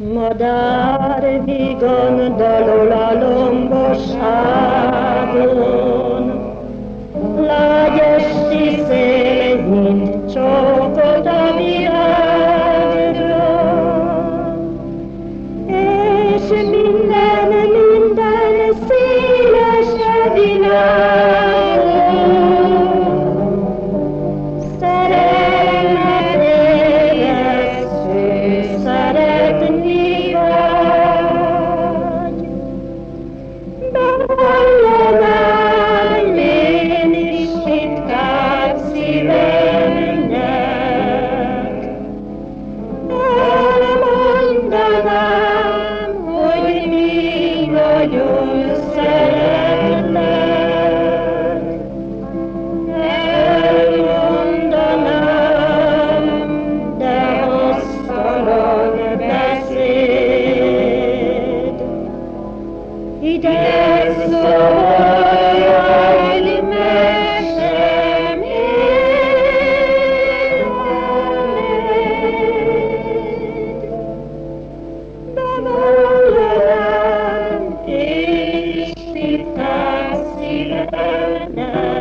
مادر بیگانه Hola, Amen.